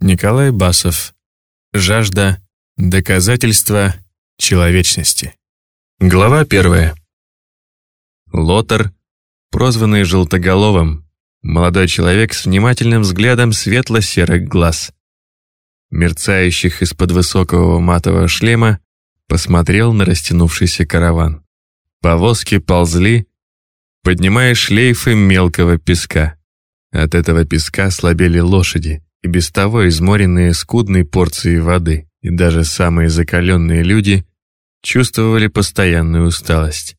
Николай Басов. Жажда. Доказательства человечности. Глава первая. Лотар, прозванный Желтоголовым, молодой человек с внимательным взглядом светло-серых глаз, мерцающих из-под высокого матового шлема, посмотрел на растянувшийся караван. Повозки ползли, поднимая шлейфы мелкого песка. От этого песка слабели лошади, и без того изморенные скудной порцией воды, и даже самые закаленные люди чувствовали постоянную усталость.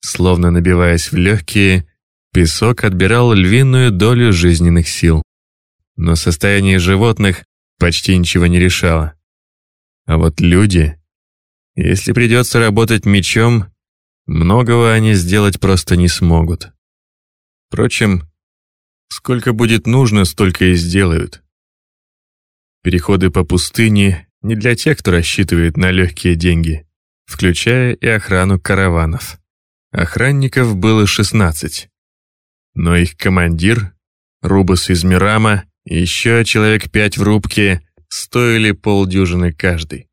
Словно набиваясь в легкие, песок отбирал львиную долю жизненных сил. Но состояние животных почти ничего не решало. А вот люди, если придется работать мечом, многого они сделать просто не смогут. Впрочем, сколько будет нужно, столько и сделают. Переходы по пустыне не для тех, кто рассчитывает на легкие деньги, включая и охрану караванов. Охранников было 16. Но их командир, Рубас из Мирама, и еще человек пять в рубке, стоили полдюжины каждый.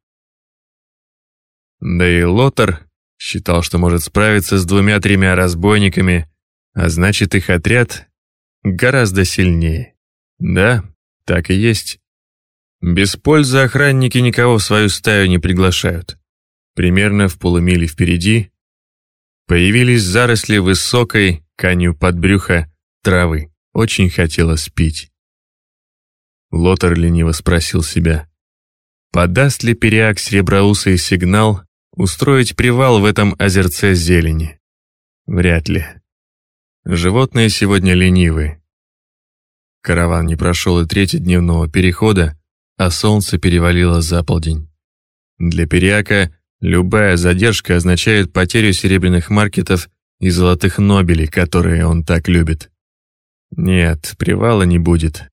Да и Лотар считал, что может справиться с двумя-тремя разбойниками, а значит их отряд гораздо сильнее. Да, так и есть. Без пользы охранники никого в свою стаю не приглашают. Примерно в полумиле впереди появились заросли высокой, коню под брюхо, травы. Очень хотелось пить. Лотар лениво спросил себя, подаст ли Периак Среброусый сигнал устроить привал в этом озерце зелени? Вряд ли. Животные сегодня ленивы. Караван не прошел и трети дневного перехода, а солнце перевалило за полдень. Для Периака любая задержка означает потерю серебряных маркетов и золотых нобелей, которые он так любит. Нет, привала не будет.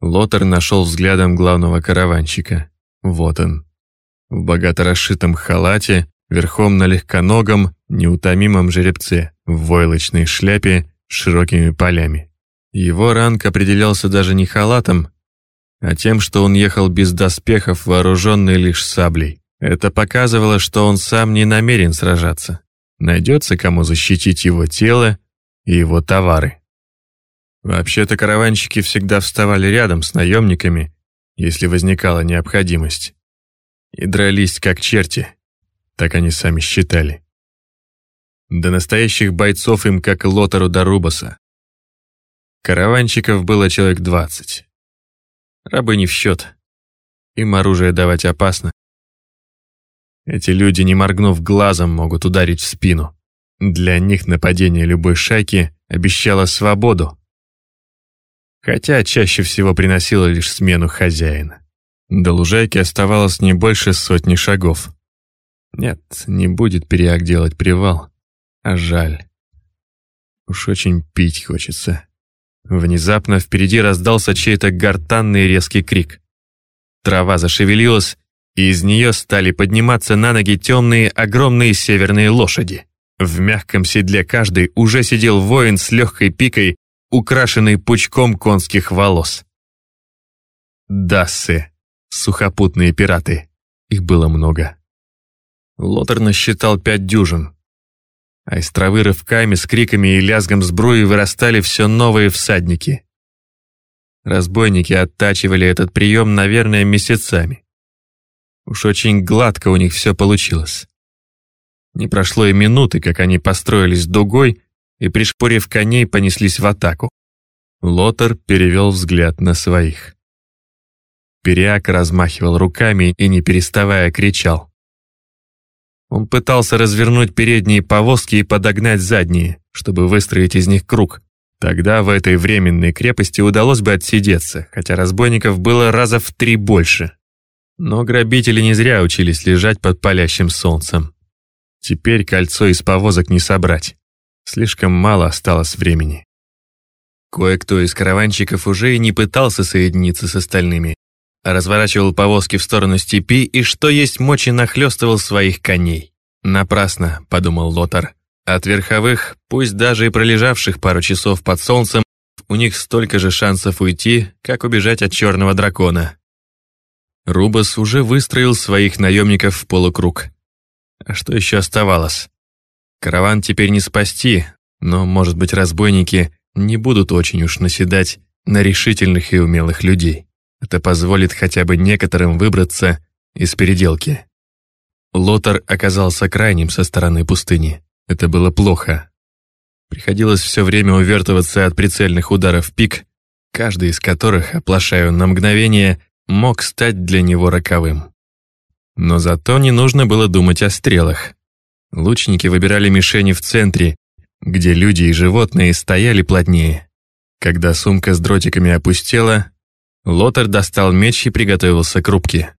Лотар нашел взглядом главного караванщика. Вот он. В богато расшитом халате, верхом на легконогом, неутомимом жеребце, в войлочной шляпе с широкими полями. Его ранг определялся даже не халатом, а тем, что он ехал без доспехов, вооруженный лишь саблей. Это показывало, что он сам не намерен сражаться. Найдется, кому защитить его тело и его товары. Вообще-то караванщики всегда вставали рядом с наемниками, если возникала необходимость. И дрались как черти, так они сами считали. До настоящих бойцов им как Лотару до Рубаса. Караванщиков было человек двадцать. Рабы не в счет. Им оружие давать опасно. Эти люди, не моргнув глазом, могут ударить в спину. Для них нападение любой шайки обещало свободу. Хотя чаще всего приносило лишь смену хозяина. До лужайки оставалось не больше сотни шагов. Нет, не будет переак делать привал. А жаль. Уж очень пить хочется. Внезапно впереди раздался чей-то гортанный резкий крик. Трава зашевелилась, и из нее стали подниматься на ноги темные огромные северные лошади. В мягком седле каждый уже сидел воин с легкой пикой, украшенный пучком конских волос. Дассы, сухопутные пираты. Их было много. Лотер насчитал пять дюжин, а из травы рывками, с криками и лязгом сбруи вырастали все новые всадники. Разбойники оттачивали этот прием, наверное, месяцами. Уж очень гладко у них все получилось. Не прошло и минуты, как они построились дугой и, пришпорив коней, понеслись в атаку. Лотер перевел взгляд на своих. Периак размахивал руками и, не переставая, кричал. Он пытался развернуть передние повозки и подогнать задние, чтобы выстроить из них круг. Тогда в этой временной крепости удалось бы отсидеться, хотя разбойников было раза в три больше. Но грабители не зря учились лежать под палящим солнцем. Теперь кольцо из повозок не собрать. Слишком мало осталось времени. Кое-кто из караванщиков уже и не пытался соединиться с остальными, разворачивал повозки в сторону степи и что есть мочи нахлестывал своих коней. «Напрасно», — подумал Лотар. «От верховых, пусть даже и пролежавших пару часов под солнцем, у них столько же шансов уйти, как убежать от черного дракона. Рубас уже выстроил своих наемников в полукруг. А что еще оставалось? Караван теперь не спасти, но, может быть, разбойники не будут очень уж наседать на решительных и умелых людей. Это позволит хотя бы некоторым выбраться из переделки. Лотар оказался крайним со стороны пустыни. Это было плохо. Приходилось все время увертываться от прицельных ударов пик, каждый из которых, оплошая на мгновение, мог стать для него роковым. Но зато не нужно было думать о стрелах. Лучники выбирали мишени в центре, где люди и животные стояли плотнее. Когда сумка с дротиками опустела, Лотар достал меч и приготовился к рубке.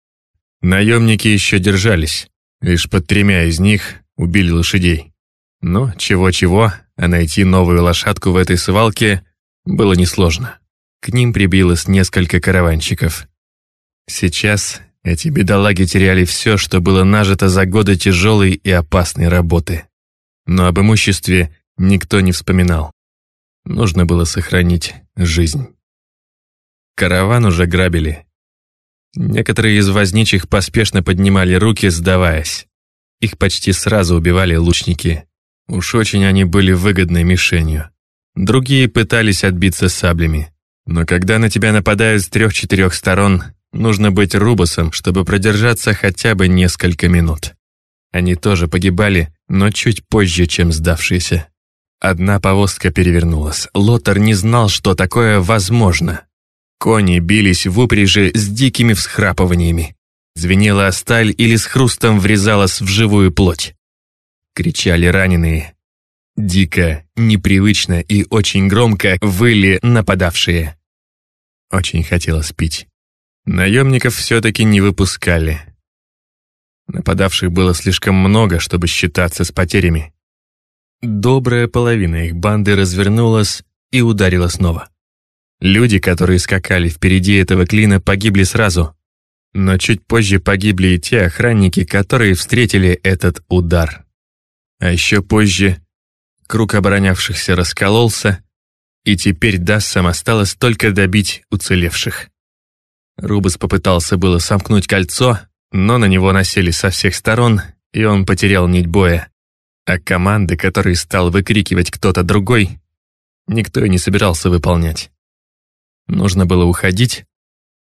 Наемники еще держались, лишь под тремя из них убили лошадей. Но чего-чего, а найти новую лошадку в этой свалке было несложно. К ним прибилось несколько караванщиков. Сейчас эти бедолаги теряли все, что было нажито за годы тяжелой и опасной работы. Но об имуществе никто не вспоминал. Нужно было сохранить жизнь. Караван уже грабили. Некоторые из возничих поспешно поднимали руки, сдаваясь. Их почти сразу убивали лучники. Уж очень они были выгодной мишенью. Другие пытались отбиться саблями. Но когда на тебя нападают с трех-четырех сторон, нужно быть рубусом, чтобы продержаться хотя бы несколько минут. Они тоже погибали, но чуть позже, чем сдавшиеся. Одна повозка перевернулась. Лотар не знал, что такое возможно. Кони бились в упряжи с дикими всхрапываниями. Звенела сталь или с хрустом врезалась в живую плоть. Кричали раненые. Дико, непривычно и очень громко выли нападавшие. Очень хотелось пить. Наемников все-таки не выпускали. Нападавших было слишком много, чтобы считаться с потерями. Добрая половина их банды развернулась и ударила снова. Люди, которые скакали впереди этого клина, погибли сразу. Но чуть позже погибли и те охранники, которые встретили этот удар. А еще позже круг оборонявшихся раскололся, и теперь Дассам осталось только добить уцелевших. Рубас попытался было сомкнуть кольцо, но на него насели со всех сторон, и он потерял нить боя. А команды, которые стал выкрикивать кто-то другой, никто и не собирался выполнять. Нужно было уходить,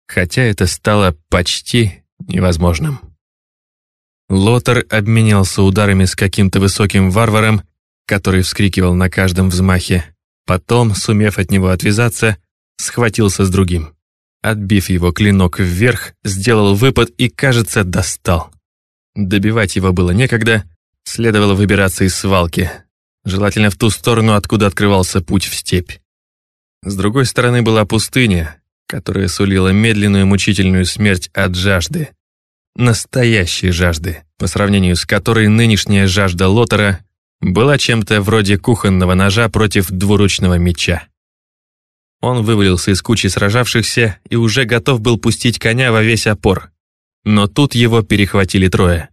хотя это стало почти невозможным. Лотар обменялся ударами с каким-то высоким варваром, который вскрикивал на каждом взмахе. Потом, сумев от него отвязаться, схватился с другим. Отбив его клинок вверх, сделал выпад и, кажется, достал. Добивать его было некогда, следовало выбираться из свалки, желательно в ту сторону, откуда открывался путь в степь. С другой стороны была пустыня, которая сулила медленную мучительную смерть от жажды. Настоящей жажды, по сравнению с которой нынешняя жажда Лотера была чем-то вроде кухонного ножа против двуручного меча. Он вывалился из кучи сражавшихся и уже готов был пустить коня во весь опор. Но тут его перехватили трое.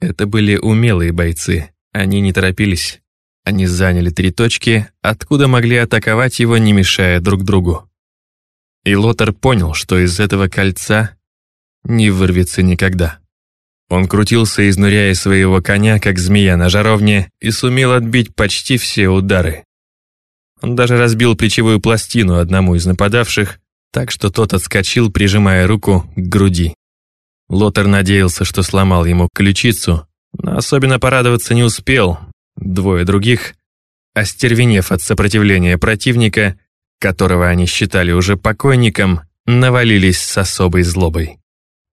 Это были умелые бойцы, они не торопились. Они заняли три точки, откуда могли атаковать его, не мешая друг другу. И Лотар понял, что из этого кольца не вырвется никогда. Он крутился, изнуряя своего коня, как змея на жаровне, и сумел отбить почти все удары. Он даже разбил плечевую пластину одному из нападавших, так что тот отскочил, прижимая руку к груди. Лотар надеялся, что сломал ему ключицу, но особенно порадоваться не успел, Двое других, остервенев от сопротивления противника, которого они считали уже покойником, навалились с особой злобой.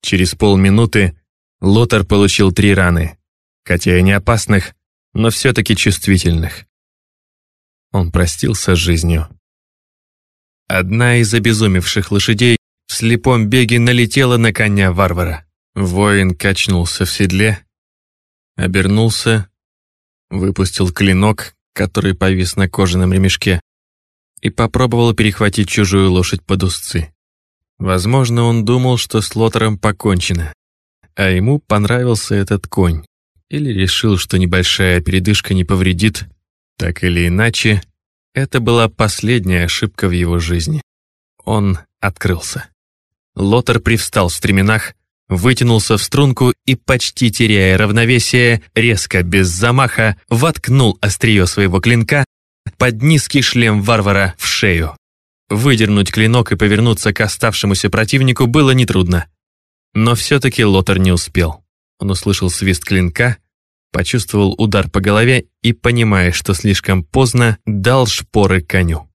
Через полминуты Лотар получил три раны, хотя и не опасных, но все-таки чувствительных. Он простился с жизнью. Одна из обезумевших лошадей в слепом беге налетела на коня варвара. Воин качнулся в седле, обернулся выпустил клинок, который повис на кожаном ремешке, и попробовал перехватить чужую лошадь под узцы. Возможно, он думал, что с Лотером покончено, а ему понравился этот конь, или решил, что небольшая передышка не повредит. Так или иначе, это была последняя ошибка в его жизни. Он открылся. Лотер привстал в стременах, вытянулся в струнку и, почти теряя равновесие, резко, без замаха, воткнул острие своего клинка под низкий шлем варвара в шею. Выдернуть клинок и повернуться к оставшемуся противнику было нетрудно. Но все-таки Лотар не успел. Он услышал свист клинка, почувствовал удар по голове и, понимая, что слишком поздно, дал шпоры коню.